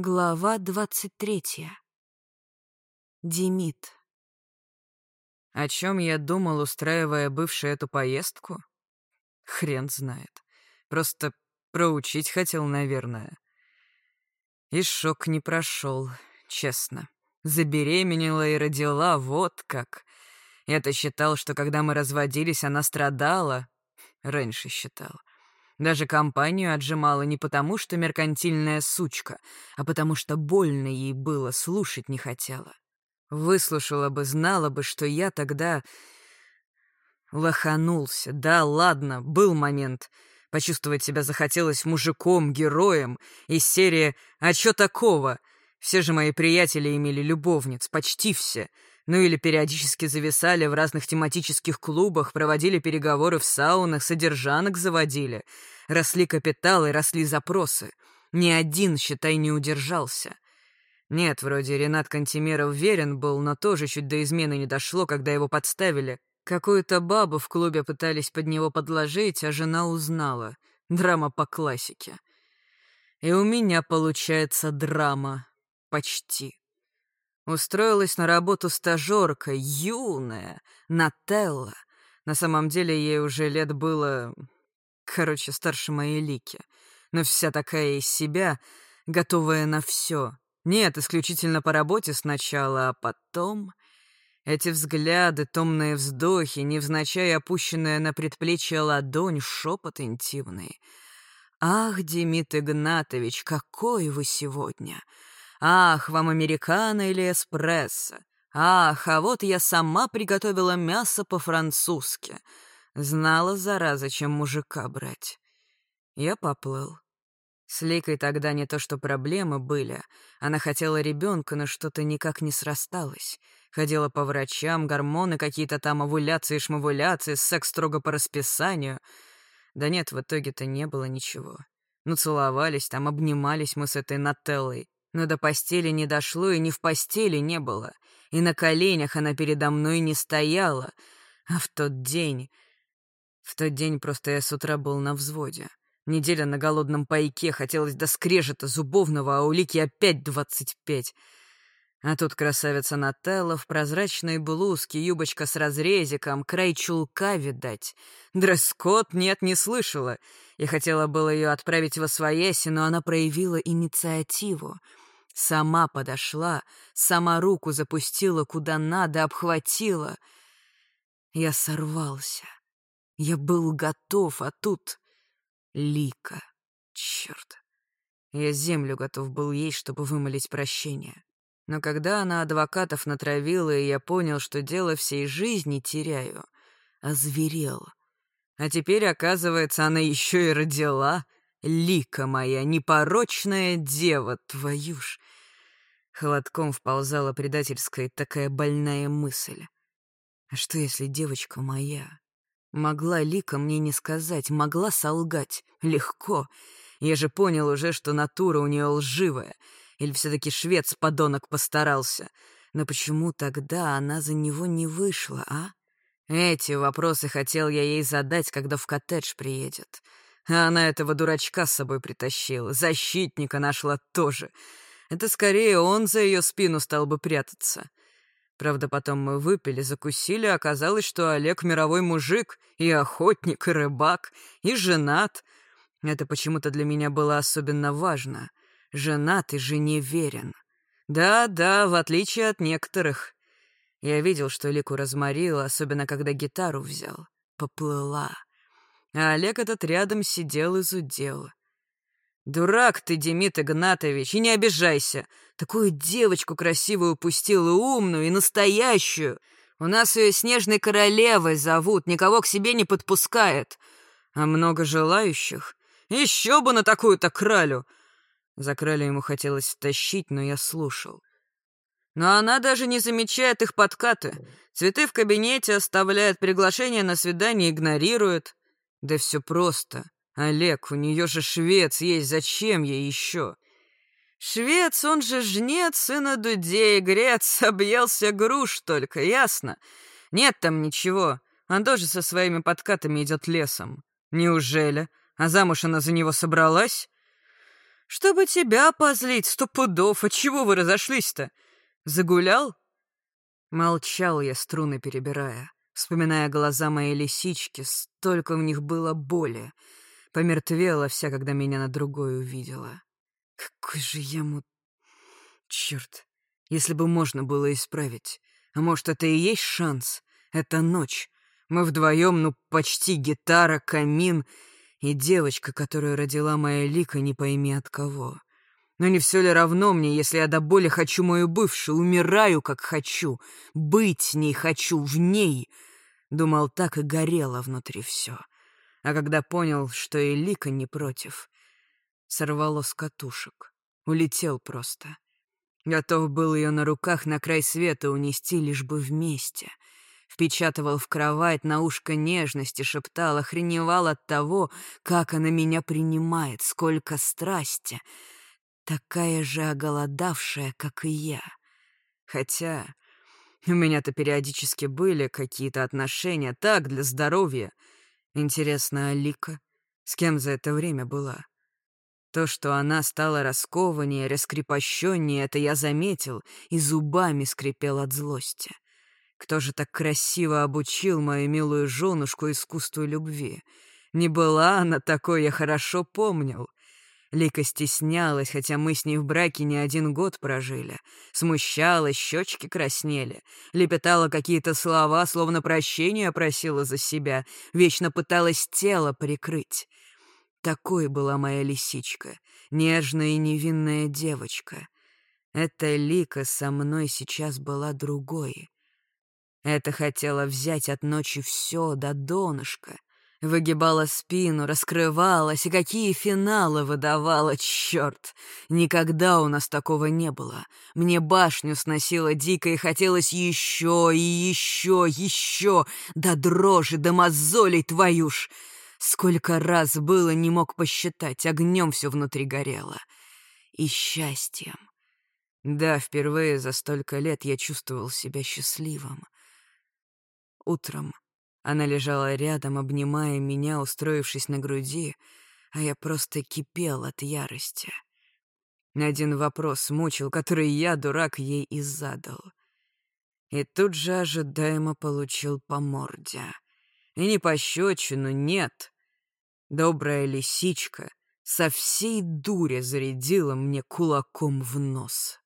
Глава двадцать третья. Демид. О чем я думал, устраивая бывшую эту поездку? Хрен знает. Просто проучить хотел, наверное. И шок не прошел, честно. Забеременела и родила, вот как. Я-то считал, что когда мы разводились, она страдала. Раньше считал. Даже компанию отжимала не потому, что меркантильная сучка, а потому что больно ей было, слушать не хотела. Выслушала бы, знала бы, что я тогда... Лоханулся. Да, ладно, был момент. Почувствовать себя захотелось мужиком, героем. Из серии «А чё такого?» Все же мои приятели имели любовниц, почти все — ну или периодически зависали в разных тематических клубах, проводили переговоры в саунах, содержанок заводили. Росли капиталы, росли запросы. Ни один, считай, не удержался. Нет, вроде Ренат Кантемиров верен был, но тоже чуть до измены не дошло, когда его подставили. Какую-то бабу в клубе пытались под него подложить, а жена узнала. Драма по классике. И у меня получается драма. Почти. Устроилась на работу стажерка, юная, Нателла. На самом деле ей уже лет было... Короче, старше моей Лики. Но вся такая из себя, готовая на все. Нет, исключительно по работе сначала, а потом... Эти взгляды, томные вздохи, невзначай опущенная на предплечье ладонь, шепот интимный. «Ах, Демид Игнатович, какой вы сегодня! Ах, вам американо или эспрессо? Ах, а вот я сама приготовила мясо по-французски. Знала, зараза, чем мужика брать. Я поплыл. С Ликой тогда не то что проблемы были. Она хотела ребенка, но что-то никак не срасталось. Ходила по врачам, гормоны какие-то там, овуляции, шмовуляции, секс строго по расписанию. Да нет, в итоге-то не было ничего. Ну, целовались там, обнимались мы с этой Нателлой. Но до постели не дошло и ни в постели не было. И на коленях она передо мной не стояла. А в тот день... В тот день просто я с утра был на взводе. Неделя на голодном пайке, хотелось до скрежета зубовного, а у Лики опять двадцать пять. А тут красавица Нателла в прозрачной блузке, юбочка с разрезиком, край чулка, видать. Дресс-код нет, не слышала. Я хотела было ее отправить во свояси, но она проявила инициативу. Сама подошла, сама руку запустила куда надо, обхватила. Я сорвался. Я был готов, а тут... Лика. Черт. Я землю готов был ей, чтобы вымолить прощение. Но когда она адвокатов натравила, и я понял, что дело всей жизни теряю, озверел. А теперь, оказывается, она еще и родила. Лика моя, непорочная дева, твою ж. Холодком вползала предательская такая больная мысль. А что, если девочка моя? Могла Лика мне не сказать, могла солгать. Легко. Я же понял уже, что натура у нее лживая. Или все-таки швец-подонок постарался. Но почему тогда она за него не вышла, а? Эти вопросы хотел я ей задать, когда в коттедж приедет. А она этого дурачка с собой притащила. Защитника нашла тоже. Это скорее он за ее спину стал бы прятаться. Правда, потом мы выпили, закусили, а оказалось, что Олег мировой мужик, и охотник, и рыбак, и женат. Это почему-то для меня было особенно важно. Женат и жене верен. Да-да, в отличие от некоторых. Я видел, что Лику разморила, особенно когда гитару взял. Поплыла. А Олег этот рядом сидел и зудел. «Дурак ты, Демид Игнатович, и не обижайся. Такую девочку красивую упустил и умную, и настоящую. У нас ее Снежной Королевой зовут, никого к себе не подпускает. А много желающих? Еще бы на такую-то кралю!» За кралю ему хотелось втащить, но я слушал. Но она даже не замечает их подкаты. Цветы в кабинете оставляет, приглашение на свидание игнорирует. Да все просто. Олег, у нее же швец есть, зачем ей еще? Швец, он же жнец сына Дудей, грец, объелся груш только, ясно? Нет там ничего, он тоже со своими подкатами идет лесом. Неужели? А замуж она за него собралась? Чтобы тебя позлить, сто пудов. От чего вы разошлись-то? Загулял?» Молчал я, струны перебирая, вспоминая глаза моей лисички, столько в них было боли. Помертвела вся, когда меня на другой увидела. Какой же я му... Черт, если бы можно было исправить. А может, это и есть шанс? Это ночь. Мы вдвоем, ну, почти гитара, камин и девочка, которую родила моя Лика, не пойми от кого. Но не все ли равно мне, если я до боли хочу мою бывшую, умираю, как хочу, быть с ней хочу, в ней? Думал, так и горело внутри все. А когда понял, что и Лика не против, сорвало с катушек, улетел просто. Готов был ее на руках на край света унести, лишь бы вместе. Впечатывал в кровать, на ушко нежности шептал, охреневал от того, как она меня принимает, сколько страсти — такая же оголодавшая, как и я. Хотя у меня-то периодически были какие-то отношения, так, для здоровья. Интересно, Алика с кем за это время была? То, что она стала раскованнее, раскрепощеннее, это я заметил и зубами скрипел от злости. Кто же так красиво обучил мою милую женушку искусству любви? Не была она такой, я хорошо помнил. Лика стеснялась, хотя мы с ней в браке не один год прожили. Смущалась, щечки краснели. Лепетала какие-то слова, словно прощения просила за себя. Вечно пыталась тело прикрыть. Такой была моя лисичка, нежная и невинная девочка. Эта Лика со мной сейчас была другой. Это хотела взять от ночи все до донышка, Выгибала спину, раскрывалась, и какие финалы выдавала, черт! Никогда у нас такого не было. Мне башню сносило дико, и хотелось еще, и еще, еще, до дрожи, до мозолей твою ж! Сколько раз было, не мог посчитать, огнем все внутри горело. И счастьем. Да, впервые за столько лет я чувствовал себя счастливым. Утром она лежала рядом, обнимая меня, устроившись на груди, а я просто кипел от ярости. Один вопрос мучил, который я, дурак, ей и задал. И тут же ожидаемо получил по морде. И не пощечину, нет. Добрая лисичка со всей дури зарядила мне кулаком в нос.